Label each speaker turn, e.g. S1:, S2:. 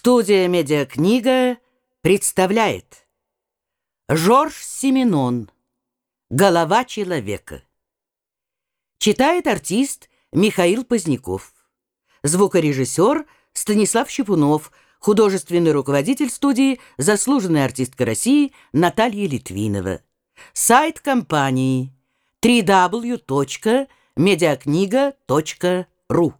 S1: Студия «Медиакнига» представляет. Жорж Семенон. «Голова человека» Читает артист Михаил Поздняков. Звукорежиссер Станислав Щепунов. Художественный руководитель студии Заслуженная артистка России Наталья Литвинова. Сайт компании www.mediakniga.ru